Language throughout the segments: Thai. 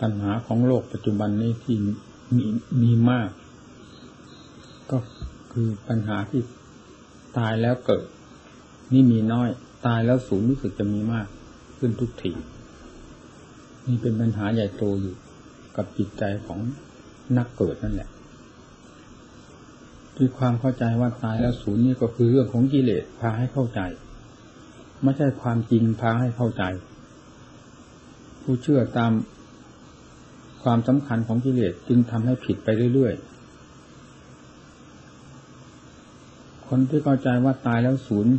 ปัญหาของโลกปัจจุบันนี้ที่มีมีมาก ก็คือปัญหาที่ตายแล้วเกิด นี่มีน้อย ตายแล้วสูญรู้สึกจะมีมาก ขึ้นทุกทีนี่เป็นปัญหาใหญ่โตอยู่กับจิตใจของนักเกิดนั่นแหละคือความเข้าใจว่าตายแล้วศูนย์นี่ก็คือเรื่องของกิเลสพาให้เข้าใจ ไม่ใช่ความจริงพาให้เข้าใจ ผู้เชื่อตาม ความสำคัญของกิเลสจึงทำให้ผิดไปเรื่อยๆ คนที่เข้าใจว่าตายแล้วศูนย์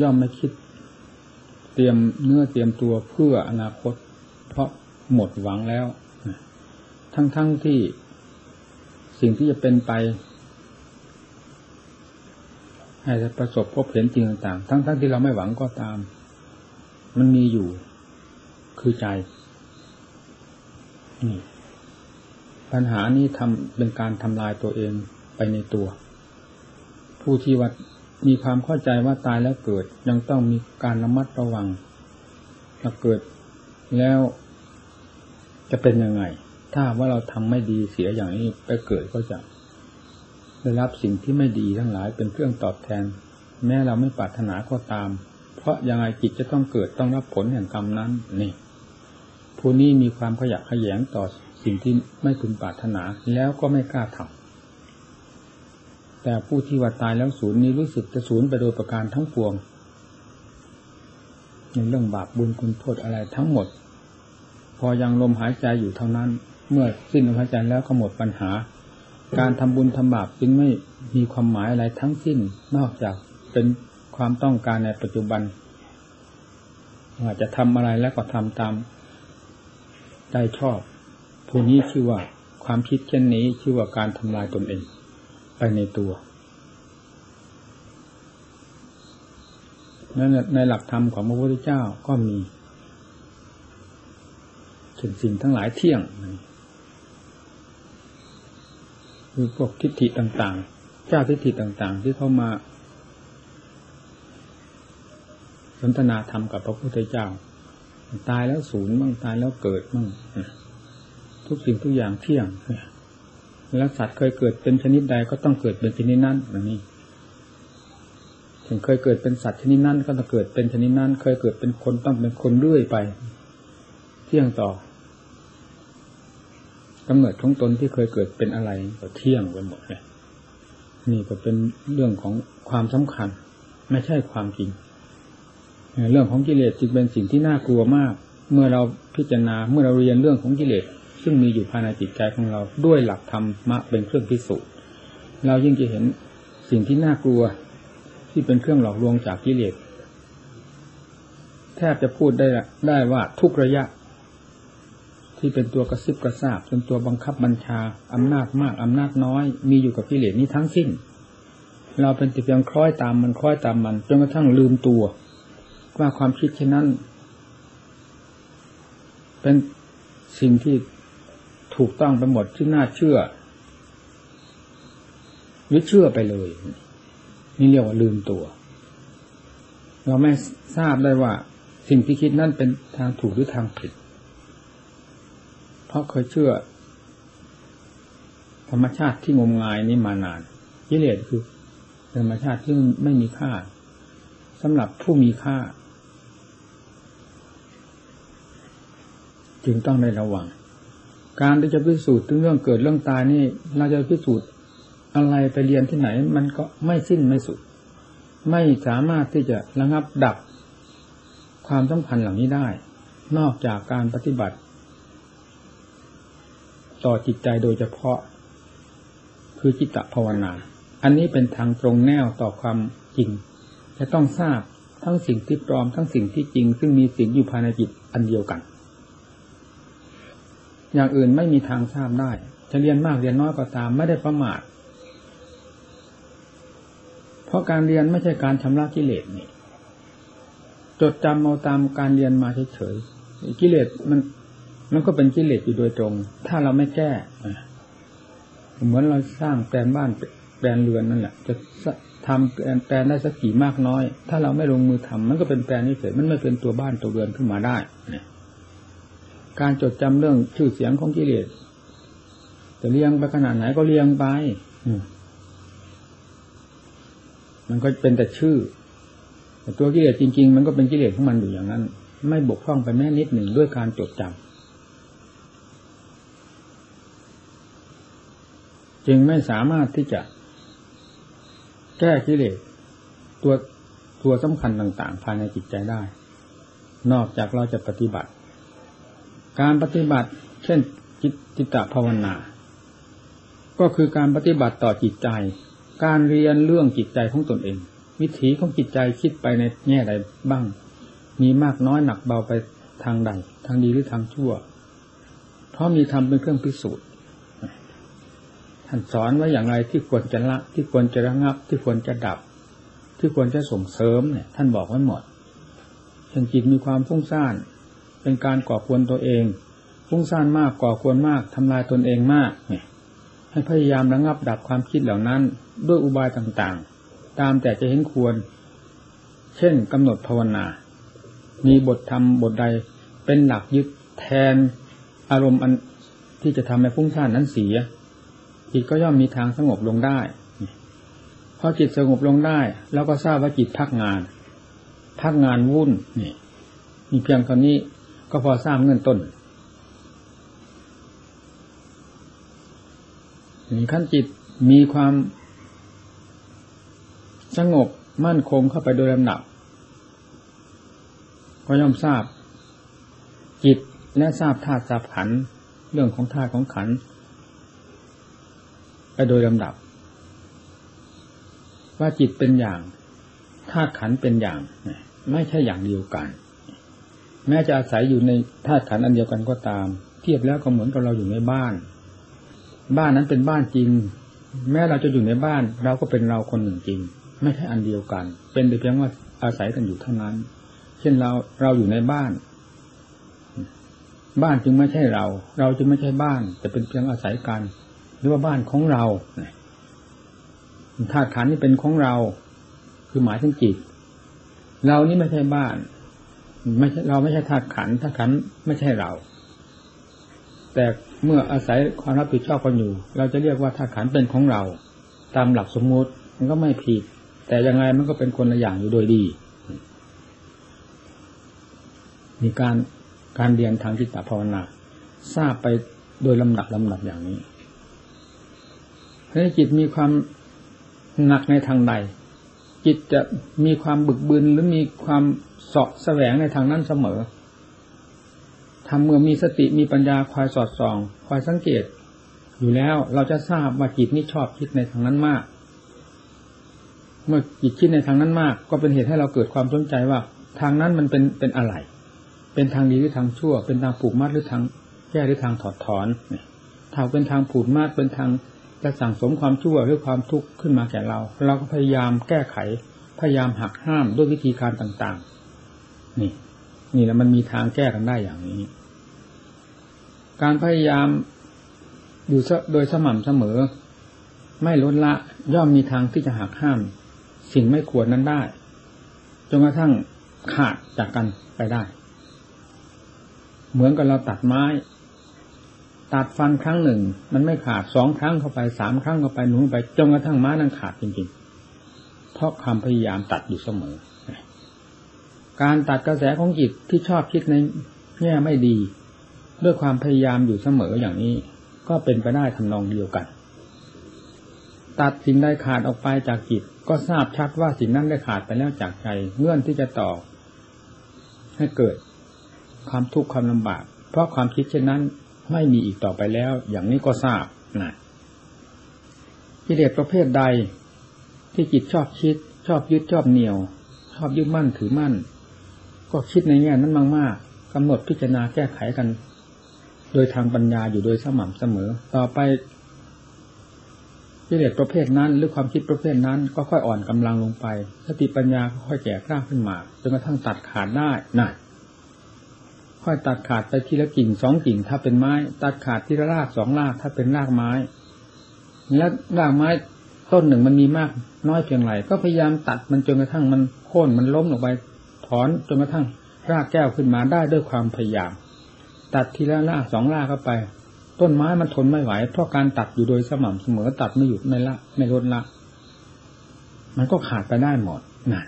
ย่อมไม่คิด เตรียมเนื้อเตรียมตัวเพื่ออนาคต เพราะหมดหวังแล้ว ทั้งๆทที่สิ่งที่จะเป็นไป ให้ประสบพบเห็นจริงต่างๆทั้งๆทที่เราไม่หวังก็ตาม มันมีอยู่คือใจ นี่ ปัญหานี้ทำเป็นการทำลายตัวเองไปในตัว ผู้ที่ว่ามีความเข้าใจว่าตายแล้วเกิด ยังต้องมีการระมัดระวังถ้าเกิดแล้วจะเป็นยังไง ถ้าว่าเราทำไม่ดีเสียอย่างนี้ไปเกิดก็จะได้รับสิ่งที่ไม่ดีทั้งหลายเป็นเครื่องตอบแทน แม้เราไม่ปรารถนาก็ตาม เพราะยังไงจิตจะต้องเกิดต้องรับผลแห่งกรรมนั้นนี่ ผู้นี้มีความขยะขยงต่อสิ่งที่ไม่พึงปรารถนาแล้วก็ไม่กล้าทำแต่ผู้ที่ว่าตายแล้วศูนย์นี้รู้สึกจะศูนย์ไปโดยประการทั้งปวง ในเรื่องบาปบุญคุณโทษอะไรทั้งหมด พอยังลมหายใจอยู่เท่านั้น เมื่อสิ้นลมหายใจแล้วก็หมดปัญหา การทำบุญทำบาปจึงไม่มีความหมายอะไรทั้งสิ้นนอกจากเป็นความต้องการในปัจจุบันว่าจะทำอะไรแล้วก็ทำตาม ใจชอบผู้นี้ชื่อว่าความคิดเช่นนี้ชื่อว่าการทำลายตนเอง ไปในตัวนั้นในหลักธรรมของพระพุทธเจ้าก็มีสิ่งสิ่งทั้งหลายเที่ยงคือพวกทิฏฐิต่างๆ เจ้าทิฏฐิต่างๆ ที่เข้ามาสนทนาธรรมกับพระพุทธเจ้า ตายแล้วศูนย์บ้างตายแล้วเกิดบ้างทุกสิ่งทุกอย่างเที่ยงแล้วสัตว์เคยเกิดเป็นชนิดใดก็ต้องเกิดเป็นชนิดนั้นอย่างนี้ถึงเคยเกิดเป็นสัตว์ชนิดนั้นก็ต้องเกิดเป็นชนิดนั้น เคยเกิดเป็นคนต้องเป็นคนเรื่อยไป เที่ยงต่อกำเนิดของตนที่เคยเกิดเป็นอะไรก็เที่ยงไปหมดเลยนี่ก็เป็นเรื่องของความสำคัญ ไม่ใช่ความจริง เรื่องของกิเลสจึงเป็นสิ่งที่น่ากลัวมาก เมื่อเราพิจารณาเมื่อเราเรียนเรื่องของกิเลสซึ่งมีอยู่ภายในจิตใจของเราด้วยหลักธรรมมะเป็นเครื่องพิสูจน์เรายิ่งจะเห็นสิ่งที่น่ากลัวที่เป็นเครื่องหลอกลวงจากกิเลสแทบจะพูดได้ได้ว่าทุกระยะ ที่เป็นตัวกระซิบกระซาบเป็นตัวบังคับบัญชาอำนาจมากอำนาจน้อย มีอยู่กับกิเลสนี้ทั้งสิ้น เราเป็นแต่เพียงคล้อยตามมันคล้อยตามมันจนกระทั่งลืมตัว ว่าความคิดเช่นนั้น เป็นสิ่งที่ถูกต้องไปหมดที่น่าเชื่อหรือเชื่อไปเลย นี่เรียกว่าลืมตัว เราไม่ทราบได้ว่า สิ่งที่คิดนั่นเป็นทางถูกหรือทางผิด เพราะเคยเชื่อ ธรรมชาติที่งมงายนี้มานานกิเลสคือธรรมชาติที่ไม่มีค่าสำหรับผู้มีค่า จึงต้องได้ระวัง การที่จะพิสูจน์ถึงเรื่องเกิดเรื่องตายนี่ เราจะพิสูจน์อะไรไปเรียนที่ไหน มันก็ไม่สิ้นไม่สุด ไม่สามารถที่จะระงับดับความสำคัญเหล่านี้ได้ นอกจากการปฏิบัติ ต่อจิตใจโดยเฉพาะ คือจิตตภาวนา อันนี้เป็นทางตรงแนวต่อความจริง จะต้องทราบทั้งสิ่งที่ปลอมทั้งสิ่งที่จริง ซึ่งมีสิ่งอยู่ภายในจิตอันเดียวกัน อย่างอื่นไม่มีทางทราบได้ จะเรียนมากเรียนน้อยก็ตามไม่ได้ประมาทเพราะการเรียนไม่ใช่การชำระกิเลสนี่ จดจำเอาตามการเรียนมาเฉยๆกิเลสมันมันก็เป็นกิเลสอยู่โดยตรง ถ้าเราไม่แก้เหมือนเราสร้างแปลนบ้านแปลนเรือนนั่นแหละ จะทำแปลนได้สักกี่มากน้อย ถ้าเราไม่ลงมือทำมันก็เป็นแปลนเฉยมันไม่เป็นตัวบ้านตัวเรือนขึ้นมาได้ การจดจำเรื่องชื่อเสียงของกิเลสจะเลี้ยงไปขนาดไหนก็เลี้ยงไปมันก็เป็นแต่ชื่อ แต่ตัวกิเลสจริง ๆ มันก็เป็นกิเลสของมันอยู่อย่างนั้น ไม่บกพร่องไปแม้นิดหนึ่งด้วยการจดจำจึงไม่สามารถที่จะ แก้กิเลสตัวตัวสำคัญต่าง ๆ ภายในจิตใจได้ นอกจากเราจะปฏิบัติ การปฏิบัติ เช่นจิตจิตภาวนา ก็คือการปฏิบัติต่อจิตใจ การเรียนเรื่องจิตใจของตนเอง วิถีของจิตใจคิดไปในแง่ใดบ้าง มีมากน้อยหนักเบาไปทางใด ทางดีหรือทางชั่ว เพราะมีธรรมเป็นเครื่องพิสูจน์ท่านสอนว่าอย่างไรที่ควรจะละที่ควรจะระงับ ที่ควรจะดับ ที่ควรจะส่งเสริมเนี่ย ท่านบอกไว้หมดเช่นจิตมีความฟุ้งซ่าน เป็นการก่อควรตัวเองฟุ้งซ่านมากก่อควรมากทำลายตนเองมากให้พยายามระงับดับความคิดเหล่านั้น ด้วยอุบายต่างๆ ตามแต่จะเห็นควร เช่นกำหนดภาวนา มีบทธรรมบทใดเป็นหลักยึดแทนอารมณ์อันที่จะทำให้ฟุ้งซ่านนั้นเสียจิตก็ย่อมมีทางสงบลงได้พอจิตสงบลงได้ แล้วก็ทราบว่าจิตพักงาน พักงานวุ่นนี่มีเพียงตอนนี้ ก็พอทราบเงินต้นนี่ขั้นจิตมีความสงบมั่นคงเข้าไปโดยลำดับ ก็ย่อมทราบ จิตและทราบธาตุทราบขันเรื่องของธาตุของขันไปโดยลำดับ ว่าจิตเป็นอย่างธาตุขันเป็นอย่าง ไม่ใช่อย่างเดียวกัน แม้จะอาศัยอยู่ในธาตุขันอันเดียวกันก็ตาม เทียบแล้วก็เหมือนกับเราอยู่ในบ้าน บ้านนั้นเป็นบ้านจริง แม้เราจะอยู่ในบ้าน เราก็เป็นเราคนหนึ่งจริง ไม่ใช่อันเดียวกัน เป็นแต่เพียงว่าอาศัยกันอยู่เท่านั้น เช่นเราเราอยู่ในบ้าน บ้านจึงไม่ใช่เรา เราจึงไม่ใช่บ้าน แต่เป็นเพียงอาศัยกันหรือว่าบ้านของเราธาตุขันนี่เป็นของเรา คือหมายถึงจิตเรานี่ไม่ใช่บ้าน ไม่ใช่เราไม่ใช่ธาตุขันธาตุขันไม่ใช่เรา แต่เมื่ออาศัยความรับผิดชอบกันอยู่ เราจะเรียกว่าธาตุขันเป็นของเรา ตามหลักสมมติมันก็ไม่ผิด แต่ยังไงมันก็เป็นคนละอย่างอยู่โดยดี มีการการเรียนทางจิตภาวนาทราบไปโดยลำดับลำดับอย่างนี้ให้จิตมีความหนักในทางใด จิตจะมีความบึกบึนหรือมีความสาะแสวงในทางนั้นเสมอทำเมื่อมีสติมีปัญญาคอยสอดส่อง คอยสังเกต อยู่แล้วเราจะทราบว่าจิตนี้ชอบคิดในทางนั้นมาก เมื่อจิตคิดในทางนั้นมาก ก็เป็นเหตุให้เราเกิดความสนใจว่า ทางนั้นมันเป็นเป็นอะไร เป็นทางดีหรือทางชั่ว เป็นทางผูกมัดหรือทางแก้หรือทางถอดถอนถ้าเป็นทางผูกมัดเป็นทาง จะสั่งสมความชั่วหรือความทุกข์ขึ้นมาแก่เรา เราก็พยายามแก้ไข พยายามหักห้ามด้วยวิธีการต่างๆ นี่ นี่แหล้วมันมีทางแก้กันได้อย่างนี้ การพยายามอยู่โดยสม่ำเสมอ ไม่ลดละย่อมมีทางที่จะหักห้าม สิ่งไม่ควรนั้นได้จนกระทั่งขาดจากกันไปได้ เหมือนกับเราตัดไม้ ตัดฟันครั้งหนึ่ง มันไม่ขาดสองครั้งเข้าไปสามครั้งเข้าไปหนุนไปจนกระทั่งม้านั้นขาดจริงๆ เพราะความพยายามตัดอยู่เสมอ การตัดกระแสของจิตที่ชอบคิดในแง่ไม่ดี ด้วยความพยายามอยู่เสมออย่างนี้ ก็เป็นไปได้ทำนองเดียวกัน ตัดสิ่งใดขาดออกไปจากจิต ก็ทราบชัดว่าสิ่งนั้นได้ขาดไปแล้วจากใจเงื่อนที่จะต่อให้เกิดความทุกข์ความลำบาก เพราะความคิดเช่นนั้น ไม่มีอีกต่อไปแล้ว อย่างนี้ก็ทราบนะกิเลสประเภทใดที่จิตชอบคิด ชอบยึดชอบเหนี่ยว ชอบยึดมั่นถือมั่น ก็คิดในแง่นั้นมากๆกำหนดพิจารณาแก้ไขกัน โดยทางปัญญาอยู่โดยสม่ำเสมอ ต่อไปกิเลสประเภทนั้น หรือความคิดประเภทนั้น ก็ค่อยอ่อนกำลังลงไปสติปัญญาค่อยแก่กล้าขึ้นมาจนกระทั่งตัดขาดได้น่ะ ค่อยตัดขาดไปทีละกิ่งสองกิ่งถ้าเป็นไม้ ตัดขาดทีละรากสองรากถ้าเป็นรากไม้ และรากไม้ต้นหนึ่งมันมีมาก น้อยเพียงไรก็พยายามตัดมันจนกระทั่งมันโค่นมันล้มลงไป ถอนจนกระทั่งรากแก้วขึ้นมาได้ด้วยความพยายาม ตัดทีละรากสองรากเข้าไป ต้นไม้มันทนไม่ไหว เพราะการตัดอยู่โดยสม่ำเสมอตัดไม่หยุดไม่ละ ไม่ลดละ มันก็ขาดไปได้หมดนะ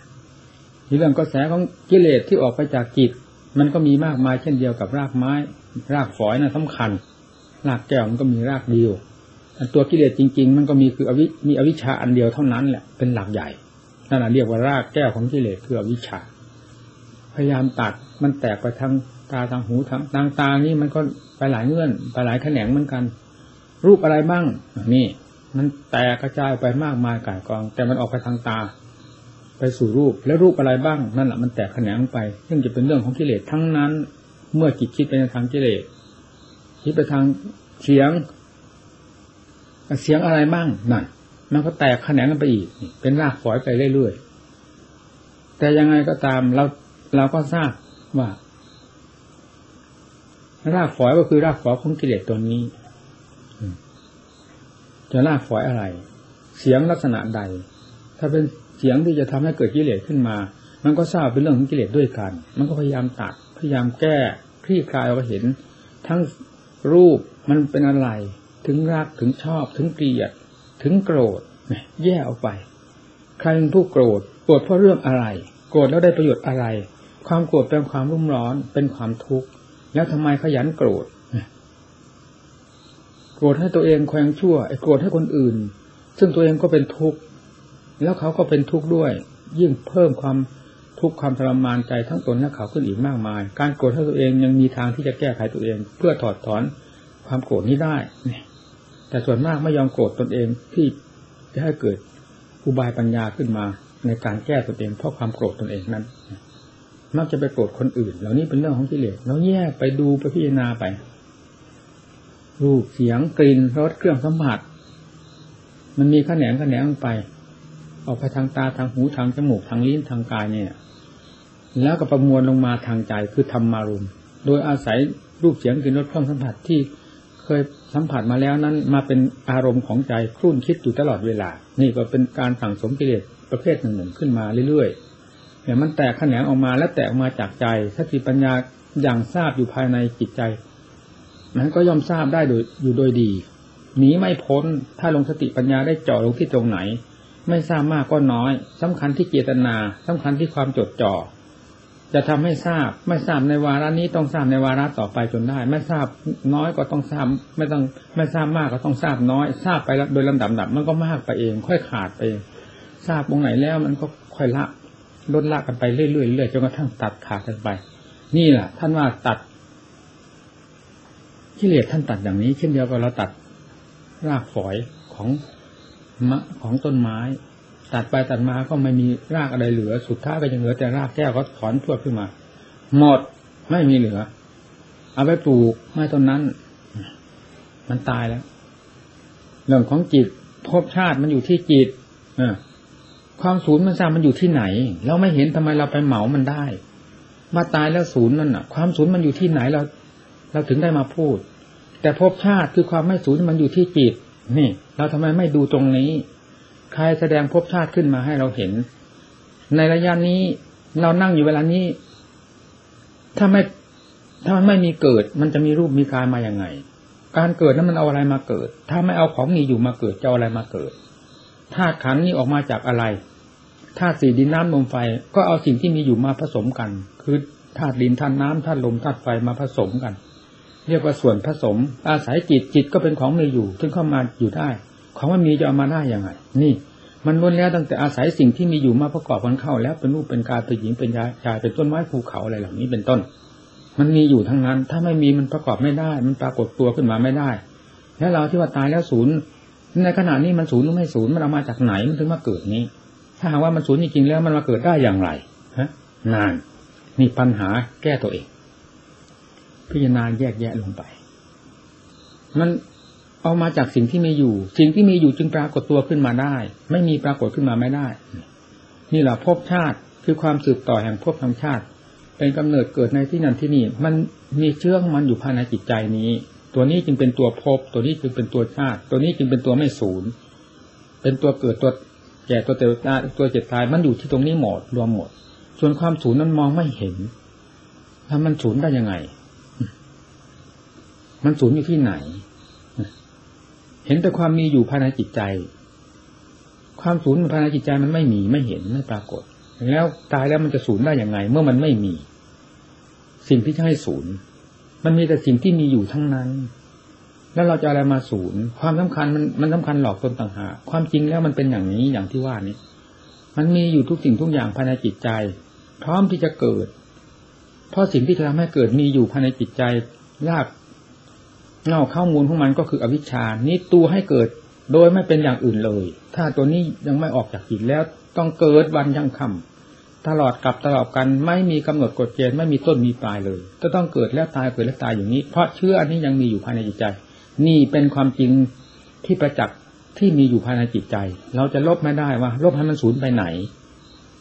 เรื่องกระแสของกิเลสที่ออกไปจากจิต มันก็มีมากมายเช่นเดียวกับรากไม้ รากฝอยนะ่ะสำคัญ รากแก้วมันก็มีรากเดียวตัวกิเลสจริง ๆ มันก็มีคืออวิมีอวิชชาอันเดียวเท่านั้นแหละเป็นหลักใหญ่นั่นแหะเรียกว่ารากแก้วของกิเลสคืออวิชชา พยายามตัดมันแตกไปทางตาทางหูทางทางตานี่มันก็ไปหลายเงื่อนไปหลายแขนงเหมือนกัน รูปอะไรบ้างนี่ มันแตกกระจายไปมากมายกายกอง แต่มันออกไปทางตา ไปสู่รูปแล้วรูปอะไรบ้างนั่นแหละมันแตกแขนงไป ซึ่งจะเป็นเรื่องของกิเลสทั้งนั้น เมื่อจิตคิดไปในทางกิเลสคิดไปทางเสียง เสียงอะไรบ้างนั่นมันก็แตกแขนงกันไปอีก เป็นรากฝอยไปเรื่อยๆแต่ยังไงก็ตามเราเราก็ทราบว่ารากฝอยก็คือรากฝอยของกิเลสตัวนี้จะรากฝอยอะไร เสียงลักษณะใด ถ้าเป็น เสียงที่จะทำให้เกิดกิเลสขึ้นมา มันก็ทราบเป็นเรื่องของกิเลสด้วยกัน มันก็พยายามตัดพยายามแก้คลี่คลายเราเห็น ทั้งรูปมันเป็นอะไร ถึงรักถึงชอบ ถึงเกลียด ถึงโกรธแยกออกไป ใครเป็นผู้โกรธโกรธเพราะเรื่องอะไร โกรธแล้วได้ประโยชน์อะไร ความโกรธเป็นความรุ่มร้อนเป็นความทุกข์แล้วทำไมขยันโกรธโกรธให้ตัวเองคอยชั่วไอ้โกรธให้คนอื่น ซึ่งตัวเองก็เป็นทุกข์ แล้วเขาก็เป็นทุกข์ด้วย ยิ่งเพิ่มความทุกข์ความทรมานใจทั้งตนและเขาขึ้นอีกมากมาย การโกรธให้ตัวเองยังมีทางที่จะแก้ไขตัวเอง เพื่อถอดถอนความโกรธนี้ได้เนี่ยแต่ส่วนมากไม่ยอมโกรธตนเองที่จะให้เกิดอุบายปัญญาขึ้นมา ในการแก้ตนเองเพราะความโกรธตนเองนั้น มักจะไปโกรธคนอื่น เหล่านี้เป็นเรื่องของกิเลสเราแยกไปดูไปพิจารณาไป รูปเสียงกลิ่นรสเครื่องสัมผัสมันมีขแขนงขแขนงไป ออกไปทางตาทางหูทางจมูกทางลิ้นทางกายเนี่ย แล้วก็ประมวลลงมาทางใจคือธรรมารุมโดยอาศัยรูปเสียงกลิ่นรสเครื่องสัมผัสที่เคยสัมผัสมาแล้วนั้นมาเป็นอารมณ์ของใจครุ่นคิดอยู่ตลอดเวลา นี่ก็เป็นการสั่งสมกิเลสประเภทหนึ่งๆขึ้นมาเรื่อยๆเนี่ยมันแตกแขนงออกมาและแตกออกมาจากใจสติปัญญาอย่างทราบอยู่ภายในจิตใจมันก็ย่อมทราบได้โดยอยู่โดยดีหนีไม่พ้นถ้าลงสติปัญญาได้เจาะลงที่ตรงไหน ไม่ทราบมากก็น้อยสำคัญที่เจตนาสำคัญที่ความจดจ่อจะทำให้ทราบ ไม่ทราบในวาระนี้ต้องทราบในวาระต่อไปจนได้ ไม่ทราบน้อยก็ต้องทราบ ไม่ต้องไม่ทราบมากก็ต้องทราบน้อย ทราบไปโดยลำดับดับมันก็มากไปเอง ค่อยขาดไปเองทราบตรงไหนแล้วมันก็ค่อยละลดละกันไปเรื่อยๆเรื่อยจนกระทั่งตัดขาดกันไป นี่แหละท่านว่าตัดกิเลสท่านตัดอย่างนี้ เช่นเดียวกับเราตัดรากฝอยของ ของต้นไม้ ตัดไปตัดมาก็ไม่มีรากอะไรเหลือ สุดท้ายก็ยังเหลือแต่รากแก้วก็ถอนพวดขึ้นมา หมดไม่มีเหลือ เอาไปปลูกไม้ต้นนั้น มันตายแล้วเรื่องของจิตภพชาติมันอยู่ที่จิตอความศูนย์มันทราบมันอยู่ที่ไหน เราไม่เห็นทำไมเราไปเหมามันได้ มาตายแล้วศูนย์นั่นอะ ความศูนย์มันอยู่ที่ไหนเรา เราถึงได้มาพูด แต่ภพชาติคือความไม่ศูนย์มันอยู่ที่จิต นี่ เราทำไมไม่ดูตรงนี้ ใครแสดงภพชาติขึ้นมาให้เราเห็น ในระยะนี้เรานั่งอยู่เวลานี้ ถ้าไม่ถ้ามันไม่มีเกิด มันจะมีรูปมีกายมาอย่างไง การเกิดนั้นมันเอาอะไรมาเกิด ถ้าไม่เอาของมีอยู่มาเกิดจะเอาอะไรมาเกิดธาตุขันนี้ออกมาจากอะไรธาตุสี่ดินน้ำลมไฟ ก็เอาสิ่งที่มีอยู่มาผสมกัน คือธาตุดินธาตุน้ำธาตุลมธาตุไฟมาผสมกัน เรียกว่าส่วนผสม อาศัยจิตจิตก็เป็นของมีอยู่ซึ่งเข้ามาอยู่ได้ ของมันมีจะเอามาได้ยังไง นี่ มันล้วนแล้วตั้งแต่อาศัยสิ่งที่มีอยู่มาประกอบกันเข้า แล้วเป็นรูปเป็นกายเป็นหญิงเป็นยาชายเป็นต้นไม้ภูเขาอะไรเหล่านี้เป็นต้น มันมีอยู่ทั้งนั้น ถ้าไม่มีมันประกอบไม่ได้ มันปรากฏตัวขึ้นมาไม่ได้ แล้วเราที่ว่าตายแล้วศูนย์ในขณะนี้มันศูนย์หรือไม่ศูนย์มันเอามาจากไหนมันถึงมาเกิดนี้ ถ้าหากว่ามันศูนย์จริงๆแล้วมันมาเกิดได้อย่างไรฮะนานนี่ปัญหาแก้ตัวเอง พิจารณาแยกแยะลงไป มันเอามาจากสิ่งที่มีอยู่ สิ่งที่มีอยู่จึงปรากฏตัวขึ้นมาได้ ไม่มีปรากฏขึ้นมาไม่ได้ นี่แหละภพชาติคือความสืบต่อแห่งภพธรรมชาติ เป็นกำเนิดเกิดในที่นั้นที่นี่ มันมีเชื่องมันอยู่ภายในจิตใจนี้ ตัวนี้จึงเป็นตัวภพตัวนี้จึงเป็นตัวชาติ ตัวนี้จึงเป็นตัวไม่ศูนย์เป็นตัวเกิดตัวแก่ตัวเตตาตัวเจ็บตายมันอยู่ที่ตรงนี้หมดรวมหมด ส่วนความศูนย์นั้นมองไม่เห็นถ้ามันศูนย์ได้ยังไง มันศูนย์อยู่ที่ไหน เห็นแต่ความมีอยู่ภายในจิตใจ ความศูนย์ภายในจิตใจมันไม่มีไม่เห็นไม่ปรากฏ แล้วตายแล้วมันจะศูนย์ได้อย่างไง เมื่อมันไม่มี สิ่งที่จะให้ศูนย์ มันมีแต่สิ่งที่มีอยู่ทั้งนั้น แล้วเราจะอะไรมาศูนย์ ความสำคัญมันมันสำคัญหลอกตนต่างหากความจริงแล้วมันเป็นอย่างนี้อย่างที่ว่านี้มันมีอยู่ทุกสิ่งทุกอย่างภายในจิตใจ พร้อมที่จะเกิด เพราะสิ่งที่จะทำให้เกิดมีอยู่ภายในจิตใจราก เงาข้ามูลของมันก็คืออวิชชานี้ตัวให้เกิดโดยไม่เป็นอย่างอื่นเลย ถ้าตัวนี้ยังไม่ออกจากจิตแล้วต้องเกิดวันยังคำตลอดกับตลอดกันไม่มีกำหนดกฎเกณฑ์ไม่มีต้นมีปลายเลยจะต้องเกิดแล้วตายเกิดแล้วตายอย่างนี้ เพราะเชื่ออันนี้ยังมีอยู่ภายในจิตใจ นี่เป็นความจริงที่ประจักษ์ที่มีอยู่ภายในจิตใจ เราจะลบไม่ได้ว่าลบให้มันสูญไปไหน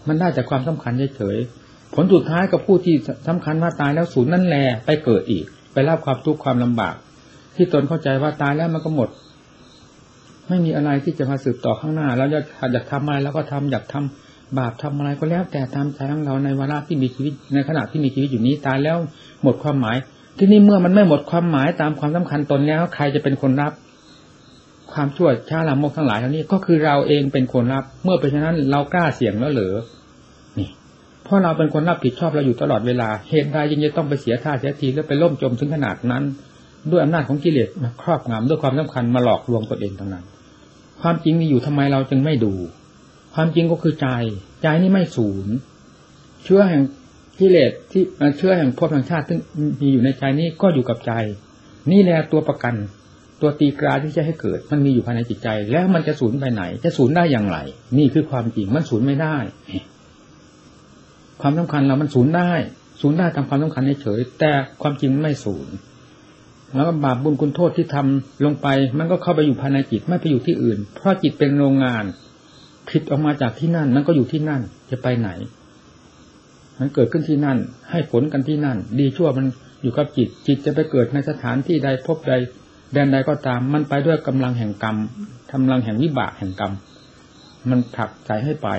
มันได้จากความสำคัญเฉยๆผลสุดท้ายกับผู้ที่สำคัญว่าตายแล้วสูญนั่นแหละไปเกิดอีก ไปรับความทุกข์ความลำบาก ที่ตนเข้าใจว่าตายแล้วมันก็หมด ไม่มีอะไรที่จะมาสืบต่อข้างหน้าแล้วอยากทำอะไรแล้วก็ทำอยากทำบาปทำอะไรก็แล้วแต่ตามใจของเราในเวลาที่มีชีวิตในขณะที่มีชีวิตอยู่นี้ตายแล้วหมดความหมาย ที่นี่เมื่อมันไม่หมดความหมายตามความสำคัญตนแล้ว ใครจะเป็นคนรับ ความชั่วช้าลามกทั้งหลายเหล่านี้ก็คือเราเองเป็นคนรับ เมื่อเป็นฉะนั้นเรากล้าเสี่ยงแล้วเหรอนี่เพราะเราเป็นคนรับผิดชอบเราอยู่ตลอดเวลาเหตุใดยังจะต้องไปเสียท่าเสียทีแล้วไปล่มจมถึงขนาดนั้น ด้วยอำนาจของกิเลสมาครอบงำด้วยความสำคัญมาหลอกลวงตนเองทั้งนั้น ความจริงมีอยู่ทำไมเราจึงไม่ดู ความจริงก็คือใจ ใจนี่ไม่สูญเชื้อแห่งกิเลสที่เชื้อแห่งภพทางชาติซึ่งมีอยู่ในใจนี้ก็อยู่กับใจ นี่แหละตัวประกัน ตัวตีกราที่จะให้เกิด มันมีอยู่ภายในจิตใจ แล้วมันจะสูญไปไหน จะสูญได้อย่างไร นี่คือความจริงมันสูญไม่ได้ ความสำคัญเรามันสูญได้ สูญได้ตามความสำคัญเฉยแต่ความจริงมันไม่สูญ แล้วบาปบุญคุณโทษที่ทำลงไป มันก็เข้าไปอยู่ภายในจิตไม่ไปอยู่ที่อื่น เพราะจิตเป็นโรงงานผิดออกมาจากที่นั่น มันก็อยู่ที่นั่นจะไปไหน มันเกิดขึ้นที่นั่น ให้ผลกันที่นั่น ดีชั่วมันอยู่กับจิต จิตจะไปเกิดในสถานที่ใดพบใด แดนใดก็ตาม มันไปด้วยกำลังแห่งกรรมกำลังแห่งวิบากแห่งกรรมมันผลักใจให้ไป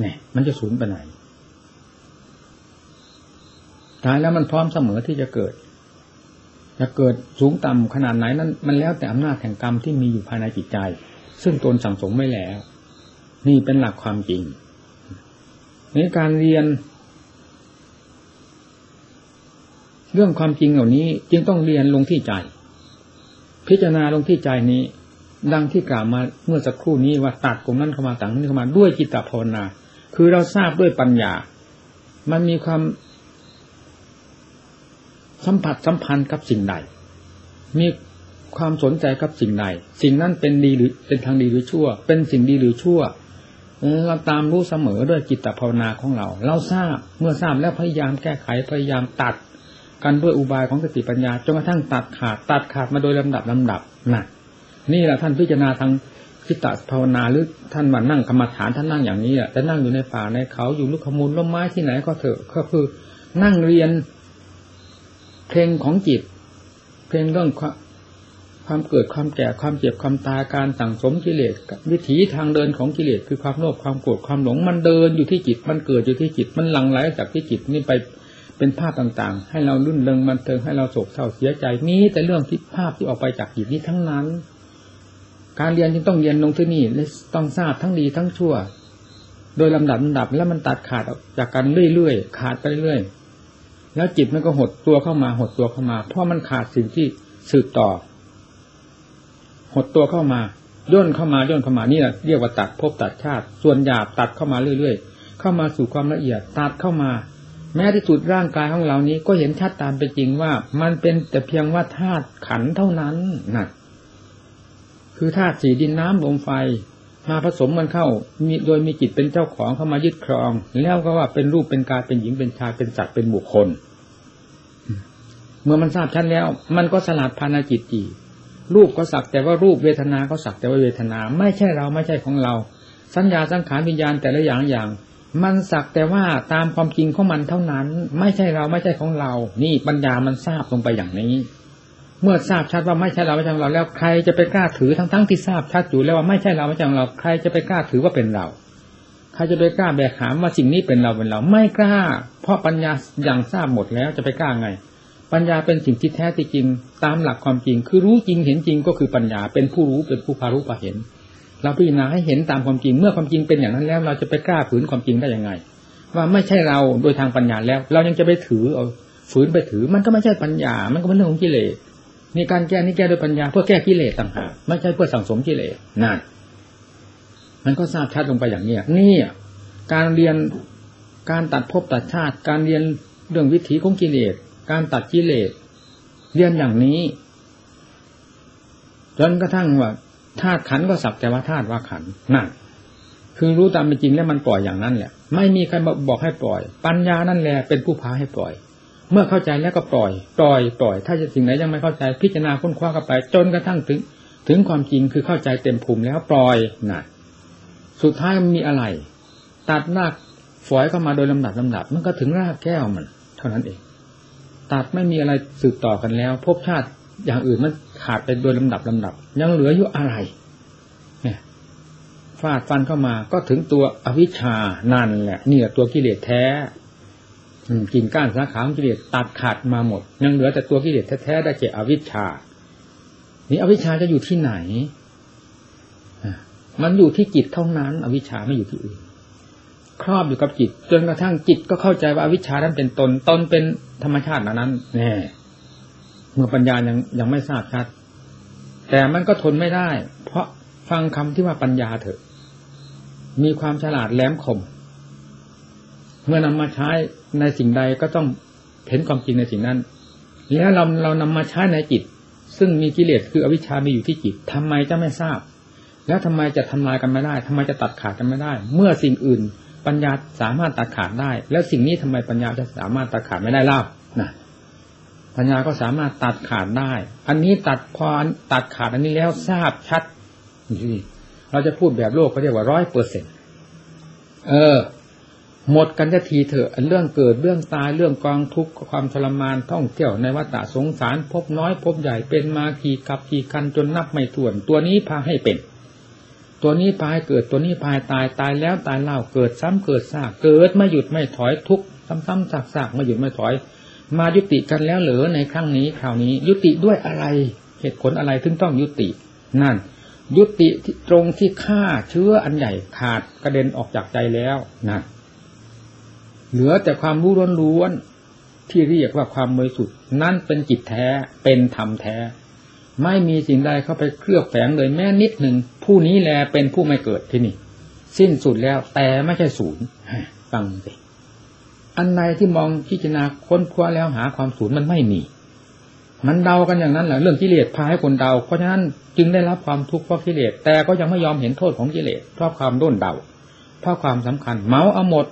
เนี่ยมันจะสูญไปไหนตายแล้วมันพร้อมเสมอที่จะเกิด จะเกิดสูงต่ำขนาดไหนนั้น มันแล้วแต่อำนาจแห่งกรรมที่มีอยู่ภายในจิตใจ ซึ่งตนสั่งสมไม่แล้ว นี่เป็นหลักความจริงในการเรียน เรื่องความจริงเหล่านี้จึงต้องเรียนลงที่ใจ พิจารณาลงที่ใจนี้ ดังที่กล่าวมาเมื่อสักครู่นี้ว่าตัดกลุ่มนั้นเข้ามาต่างนี้เข้ามาด้วยจิตตภาวนา คือเราทราบด้วยปัญญา มันมีความ สัมผัสสัมพันธ์กับสิ่งใด มีความสนใจกับสิ่งใด สิ่งนั้นเป็นดีหรือเป็นทางดีหรือชั่ว เป็นสิ่งดีหรือชั่วเราตามรู้เสมอด้วยจิตตภาวนาของเรา เราทราบเมื่อทราบแล้วพยายามแก้ไขพยายามตัด กันด้วยอุบายของสติปัญญาจนกระทั่งตัดขาด ตัดขาดมาโดยลำดับลำดับนะนี่แหละท่านพิจารณาทางจิตตภาวนาหรือท่านมานั่งกรรมฐานท่านนั่งอย่างนี้แหละแต่นั่งอยู่ในป่าในเขาอยู่ลูกขมูลล้มไม้ที่ไหนก็เถอะก็คือนั่งเรียน เพลงของจิต เพลงเรื่องความเกิดความแก่ความเจ็บความตายการสั่งสมกิเลสวิถีทางเดินของกิเลสคือความโลภความโกรธความหลงมันเดินอยู่ที่จิตมันเกิดอยู่ที่จิตมันหลั่งไหลจากที่จิตนี่ไปเป็นภาพต่างๆ ให้เราลุ่นเริงมันเทิงให้เราโศกเศร้าเสียใจมีแต่เรื่องที่ภาพที่ออกไปจากจิตนี้ทั้งนั้น การเรียนจึงต้องเรียนลงที่นี่และต้องทราบทั้งดีทั้งชั่ว โดยลำดับลำดับแล้วมันตัดขาดจากกันเรื่อยๆขาดไปเรื่อย แล้วจิตมันก็หดตัวเข้ามา หดตัวเข้ามา เพราะมันขาดสิ่งที่สืบต่อ หดตัวเข้ามาย่นเข้ามาย่นเข้ามานี่แหละเรียกว่าตัดภพตัดชาติ ส่วนหยาบตัดเข้ามาเรื่อยๆ เข้ามาสู่ความละเอียดตัดเข้ามา แม้ที่สุดร่างกายของเรานี้ก็เห็นชัดตามเป็นจริงว่า มันเป็นแต่เพียงว่าธาตุขันเท่านั้นนะคือธาตุสี่ดินน้ำลมไฟ มาผสมมันเข้ามีโดยมีจิตเป็นเจ้าของเข้ามายึดครอง แล้วก็ว่าเป็นรูปเป็นกายเป็นหญิงเป็นชายเป็นสัตว์เป็นบุคคล เมื่อมันทราบชัดแล้ว มันก็สลัดภายในจิตจีรูปก็สักแต่ว่ารูปเวทนาก็สักแต่ว่าเวทนา ไม่ใช่เราไม่ใช่ของเรา สัญญาสังขารวิญญาณแต่ละอย่างอย่าง มันสักแต่ว่าตามความจริงของมันเท่านั้น ไม่ใช่เราไม่ใช่ของเรา นี่ปัญญามันทราบลงไปอย่างนี้ เมื่อทราบชัดว่าไม่ใช่เราไม่ใช่ของเราแล้วใครจะไปกล้าถือทั้งทั้งที่ทราบชัดอยู่แล้วว่าไม่ใช่เราไม่ใช่ของเรา ใครจะไปกล้าถือว่าเป็นเราใครจะไปกล้าแบกหามว่าสิ่งนี้เป็นเราเป็นเรา ไม่กล้า เพราะปัญญาอย่างทราบหมดแล้วจะไปกล้าไง ปัญญาเป็นสิ่งที่แท้ที่จริง ตามหลักความจริง คือรู้จริงเห็นจริงก็คือปัญญาเป็นผู้รู้เป็นผู้พารู้พาเห็น เราพิจารณาให้เห็นตามความจริง เมื่อความจริงเป็นอย่างนั้นแล้ว เราจะไปกล้าฝืนความจริงได้ยังไง ว่าไม่ใช่เราโดยทางปัญญาแล้ว เรายังจะไปถือเอาฝืนไปถือ มันก็ไม่ใช่ปัญญา มันก็เป็นเรื่องของกิเลสนี่การแก้นี่แก้โดยปัญญาเพื่อแก้กิเลสต่างหากไม่ใช่เพื่อสังสมกิเลสนั่นมันก็ทราบชัดลงไปอย่างนี้นี่การเรียนการตัดภพตัดชาติ การเรียนเรื่องวิถีของกิเลส การตัดกิเลสเรียนอย่างนี้ จนกระทั่งว่าธาตุขันก็สักแต่ว่าธาตุว่าขันนั่นคือรู้ตามเป็นจริงแล้วมันปล่อยอย่างนั้นแหละ ไม่มีใครบอกให้ปล่อย ปัญญานั่นแหละเป็นผู้พาให้ปล่อย เมื่อเข้าใจแล้วก็ปล่อย ปล่อยปล่อย ถ้าจะสิ่งไหนยังไม่เข้าใจพิจารณาค้นคว้าเข้าไป จนกระทั่งถึง ถึงความจริงคือเข้าใจเต็มภูมิแล้วปล่อยน่ะ สุดท้ายมันมีอะไร ตัดรากฝอยเข้ามาโดยลำดับลำดับ มันก็ถึงรากแก้วมัน เท่านั้นเอง ตัดไม่มีอะไรสืบต่อกันแล้วภพชาติอย่างอื่นมันขาดไปโดยลำดับลำดับ ยังเหลืออยู่อะไรเนี่ยฟาดฟันเข้ามาก็ถึงตัวอวิชชานั่นแหละนี่แหละตัวกิเลสแท้กิ่งก้านสาขาของกิเลสตัดขาดมาหมด ยังเหลือแต่ตัวกิเลสแท้ๆได้เจอวิชชา นี่อวิชชาจะอยู่ที่ไหนมันอยู่ที่จิตเท่านั้น อวิชชาไม่อยู่ที่อื่น ครอบอยู่กับจิต จนกระทั่งจิตก็เข้าใจว่าอวิชชานั้นเป็นตนตนเป็นธรรมชาตินั้นแน่เมื่อปัญญายังยังไม่ทราบชัด แต่มันก็ทนไม่ได้ เพราะฟังคำที่ว่าปัญญาเถอะ มีความฉลาดแหลมคม เมื่อนำมาใช้ในสิ่งใดก็ต้องเห็นความจริงในสิ่งนั้น แล้วเราเรานำมาใช้ในจิต ซึ่งมีกิเลสคืออวิชชามีอยู่ที่จิตทำไมจะไม่ทราบ แล้วทำไมจะทำลายกันไม่ได้ทำไมจะตัดขาดกันไม่ได้ เมื่อสิ่งอื่น ปัญญาสามารถตัดขาดได้ แล้วสิ่งนี้ทำไมปัญญาจะสามารถตัดขาดไม่ได้เล่านะปัญญาก็สามารถตัดขาดได้ อันนี้ตัดพอตัดขาดอันนี้แล้วทราบชัดนี่เราจะพูดแบบโลกเขาเรียกว่าร้อยเปอร์เซ็นเออ หมดกันจะทีเถอะเรื่องเกิดเรื่องตายเรื่องกองทุกข์ความทรมานท่องเที่ยวในวัฏสงสาร พบน้อยพบใหญ่เป็นมาขี่กับขี่คันจนนับไม่ถ้วน ตัวนี้พาให้เป็น ตัวนี้พายเกิดตัวนี้พายตายตายแล้วตายเล่าเกิดซ้ำเกิดซากเกิดไม่หยุดไม่ถอยทุกซ้ำๆซากๆไม่หยุดไม่ถอย มายุติกันแล้วเหรือในครั้งนี้คราวนี้ ยุติด้วยอะไรเหตุผลอะไรถึงต้องยุตินั่น ยุติตรงที่ฆ่าเชื้ออันใหญ่ขาดกระเด็นออกจากใจแล้วนั่นเหลือแต่ความรู้ล้วนๆที่เรียกว่าความบริสุทธิ์นั่นเป็นจิตแท้เป็นธรรมแท้ ไม่มีสิ่งใดเข้าไปเคลือบแฝงเลยแม้นิดหนึ่งผู้นี้แลเป็นผู้ไม่เกิดที่นี่ สิ้นสุดแล้วแต่ไม่ใช่ศูนย์ฟังสิอันใดที่มองพิจารณาค้นคว้าแล้วหาความศูนย์มันไม่มี มันเดากันอย่างนั้นแหละเรื่องกิเลสพาให้คนเดา เพราะฉะนั้นจึงได้รับความทุกข์เพราะกิเลสแต่ก็ยังไม่ยอมเห็นโทษของกิเลสเพราะความด้นเดาเพราะความสำคัญ เมาเอาหมด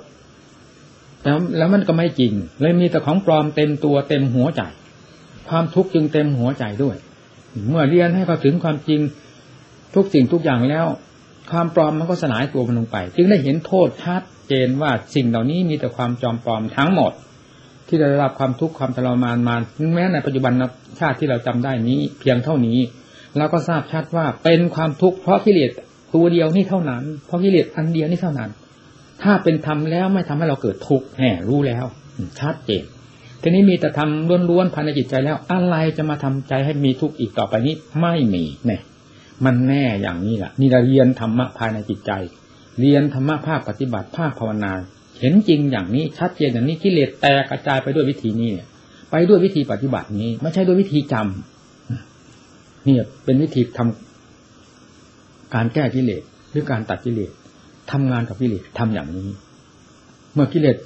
แต่แล้วมันก็ไม่จริง เลยมีแต่ของปลอมเต็มตัวเต็มหัวใจ ความทุกข์จึงเต็มหัวใจด้วย เมื่อเรียนให้เขาถึงความจริงทุกสิ่งทุกอย่างแล้ว ความปลอมมันก็สลายตัวมันลงไป จึงได้เห็นโทษชัดเจนว่าสิ่งเหล่านี้มีแต่ความจอมปลอมทั้งหมด ที่ได้รับความทุกข์ความทรมานมาแม้ในปัจจุบันชาติที่เราจำได้นี้ เพียงเท่านี้เราก็ทราบชัดว่าเป็นความทุกข์เพราะกิเลสตัวเดียวนี่เท่านั้น เพราะกิเลสอันเดียวนี่เท่านั้น ถ้าเป็นธรรมแล้วไม่ทำให้เราเกิดทุกข์แหมรู้แล้วชัดเจน ทีนี้มีแต่ทำล้วนๆภายในจิตใจแล้ว อะไรจะมาทำใจให้มีทุกข์อีกต่อไปนี้ไม่มีเนี่ยมันแน่อย่างนี้แหละนี่เราเรียนธรรมะภายในจิตใจ เรียนธรรมะภาคปฏิบัติภาคภาวนา เห็นจริงอย่างนี้ชัดเจนอย่างนี้กิเลสแตกกระจายไปด้วยวิธีนี้เนี่ย ไปด้วยวิธีปฏิบัตินี้ ไม่ใช่ด้วยวิธีจำเนี่ยเป็นวิธีทำการแก้กิเลสหรือการตัดกิเลสทำงานกับกิเลสทำอย่างนี้ เมื่อกิเลส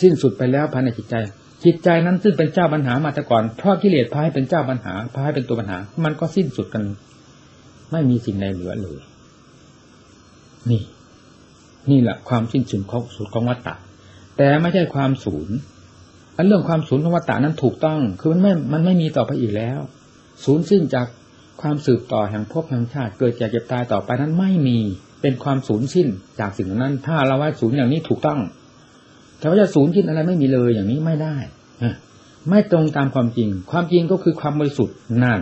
สิ้นสุดไปแล้วภายในจิตใจ จิตใจนั้นซึ่งเป็นเจ้าปัญหามาแต่ก่อนเพราะกิเลสพาให้เป็นเจ้าปัญหาพาให้เป็นตัวปัญหา มันก็สิ้นสุดกัน ไม่มีสิ่งใดเหลือเลย นี่ นี่แหละความสิ้นสุดของสุดของวัตตะแต่ไม่ใช่ความศูนย์อันเรื่องความศูนย์ของวัตตะนั้นถูกต้อง คือมันไม่มันไม่มีต่อไปอีกแล้ว ศูนย์สิ้นจากความสืบต่อแห่งภพแห่งชาติ เกิดแก่เก็บตายต่อไปนั้นไม่มีเป็นความศูนย์สิ้นจากสิ่งนั้น ถ้าเราว่าศูนย์อย่างนี้ถูกต้อง แต่ว่าจะศูนย์คิดอะไรไม่มีเลยอย่างนี้ไม่ได้ไม่ตรงตามความจริง ความจริงก็คือความบริสุทธิ์นั่น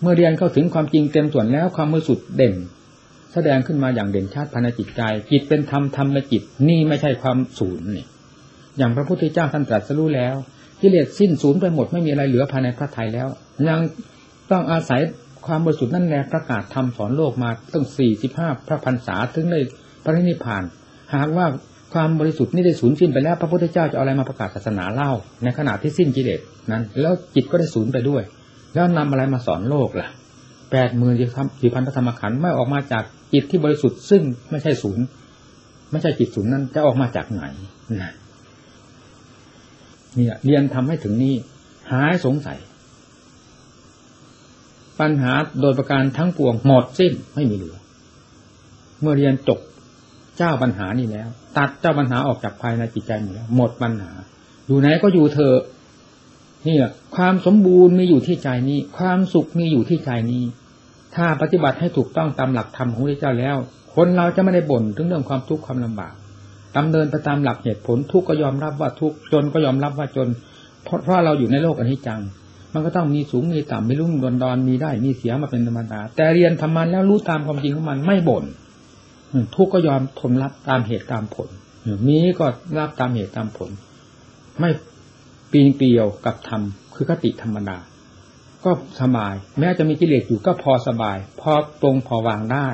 เมื่อเรียนเข้าถึงความจริงเต็มส่วนแล้วความบริสุทธิ์เด่น แสดงขึ้นมาอย่างเด่นชัดภายในจิตใจจิตเป็นธรรมธรรมในจิตนี่ไม่ใช่ความศูนย์เนี่ยอย่างพระพุทธเจ้าท่านตรัสรู้แล้วกิเลสสิ้นสูญไปหมดไม่มีอะไรเหลือภายในพระทัยแล้ว ยังต้องอาศัยความบริสุทธิ์นั่นแหละประกาศธรรมสอนโลกมาตั้งสี่สิบห้าพระพรรษาถึงได้พระนิพพาน หากว่า ความบริสุทธิ์นี่ได้สูญสิ้นไปแล้ว พระพุทธเจ้าจะเอาอะไรมาประกาศศาสนาเล่า ในขณะที่สิ้นกิเลสนั้น แล้วจิตก็ได้สูญไปด้วย แล้วนำอะไรมาสอนโลกล่ะแปดหมื่นสี่พันพระธรรมขันธ์ไม่ออกมาจากจิตที่บริสุทธิ์ซึ่งไม่ใช่ศูนย์ไม่ใช่จิตศูนย์นั้นจะออกมาจากไหนนะเนี่ยเรียนทำให้ถึงนี้หายสงสัย ปัญหาโดยประการทั้งปวงหมดสิ้นไม่มีเหลือ เมื่อเรียนจบ เจ้าปัญหานี่แล้ว ตัดเจ้าปัญหาออกจากภายในจิตใจหมดแล้วหมดปัญหา อยู่ไหนก็อยู่เถอะนี่แหละความสมบูรณ์มีอยู่ที่ใจนี้ ความสุขมีอยู่ที่ใจนี้ ถ้าปฏิบัติให้ถูกต้องตามหลักธรรมของพระเจ้าแล้ว คนเราจะไม่ได้บ่นถึงเรื่องความทุกข์ความลำบากดำเนินไปตามหลักเหตุผลทุกก็ยอมรับว่าทุกจนก็ยอมรับว่าจน เพราะเพราะเราอยู่ในโลกอนิจจัง มันก็ต้องมีสูงมีต่ำมีรุ่งดอนดอนมีได้มีเสียมาเป็นธรรมดาแต่เรียนธรรมันแล้วรู้ตามความจริงของมันไม่บ่น ทุกก็ยอมทนรับตามเหตุตามผลมีก็รับตามเหตุตามผล ไม่ปีนเปียวกับธรรมคือคติธรรมดา ก็สบาย แม้จะมีกิเลสอยู่ก็พอสบาย พอตรงพอวางได้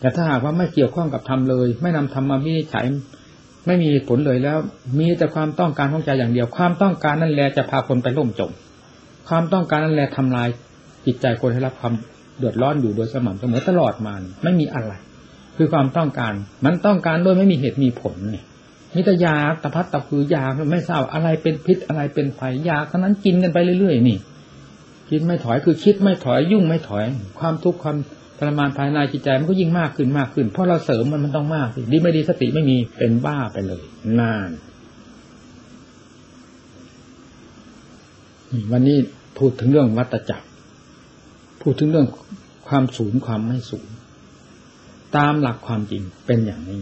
แต่ถ้าหากว่าไม่เกี่ยวข้องกับธรรมเลย ไม่นำธรรมมาวินิจฉัยไม่มีผลเลยแล้ว มีแต่ความต้องการของใจอย่างเดียว ความต้องการนั่นแหละจะพาคนไปล่มจม ความต้องการนั่นแหละทำลายจิตใจคนให้รับความเดือดร้อนอยู่โดยสม่ำเสมอตลอดมาไม่มีอะไร คือความต้องการ มันต้องการโดยไม่มีเหตุมีผลเนี่ยมิตรยาตะพัดตะคือยาไม่ทราบอะไรเป็นพิษอะไรเป็นไฟยาเท่านั้นกินกันไปเรื่อยๆนี่กินไม่ถอยคือคิดไม่ถอยยุ่งไม่ถอย ความทุกข์ความทรมานภายในจิตใจมันก็ยิ่งมากขึ้นมากขึ้น เพราะเราเสริมมันมันต้องมากดีไม่ดีสติไม่มีเป็นบ้าไปเลยนานวันนี้พูดถึงเรื่องวัตจักรพูดถึงเรื่องความสูญความไม่สูญ ตามหลักความจริงเป็นอย่างนี้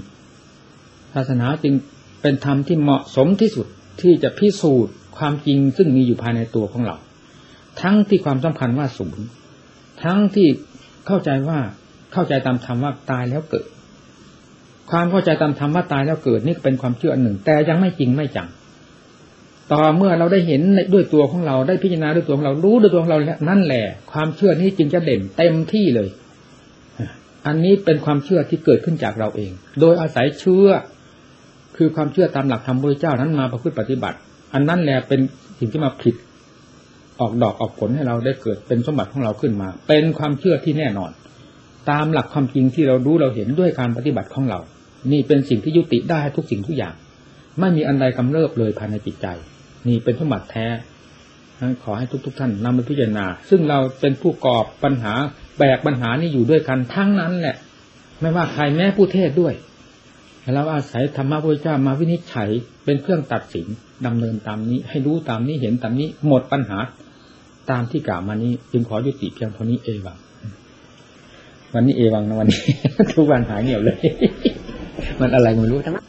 ศาสนาจึงเป็นธรรมที่เหมาะสมที่สุดที่จะพิสูจน์ความจริงซึ่งมีอยู่ภายในตัวของเรา ทั้งที่ความสำคัญว่าสูญทั้งที่เข้าใจว่าเข้าใจตามธรรมว่าตายแล้วเกิด ความเข้าใจตามธรรมว่าตายแล้วเกิดนี่เป็นความเชื่ออันหนึ่ง แต่ยังไม่จริงไม่จังต่อเมื่อเราได้เห็นด้วยตัวของเราได้พิจารณาด้วยตัวของเรารู้ด้วยตัวของเราแล้วนั่นแหละ ความเชื่อนี้จึงจะเด่นเต็มที่เลย อันนี้เป็นความเชื่อที่เกิดขึ้นจากเราเอง โดยอาศัยเชื่อ คือความเชื่อตามหลักธรรมพระเจ้านั้นมาประพฤติปฏิบัติ อันนั้นแหละเป็นสิ่งที่มาผิด ออกดอกออกผลให้เราได้เกิดเป็นสมบัติของเราขึ้นมา เป็นความเชื่อที่แน่นอน ตามหลักความจริงที่เรารู้เราเห็นด้วยการปฏิบัติของเรา นี่เป็นสิ่งที่ยุติได้ทุกสิ่งทุกอย่าง ไม่มีอันใดกำเริบเลยภายในจิตใจ นี่เป็นสมบัติแท้ขอให้ทุก ๆทท่านนำไปพิจารณา ซึ่งเราเป็นผู้กอบปัญหา แบกปัญหานี้อยู่ด้วยกันทั้งนั้นแหละ ไม่ว่าใครแม้ผู้เทศด้วยเราอาศัยธรรมะพระเจ้ามาวินิจฉัยเป็นเครื่องตัดสินดำเนินตามนี้ ให้รู้ตามนี้เห็นตามนี้หมดปัญหาตามที่กล่าวมานี้ จึงขอยุติเพียงเท่านี้เอวังวันนี้เอวังนะวันนี้ ทุกวันหายเหนียวเลย มันอะไรไม่รู้ทั้งนั้น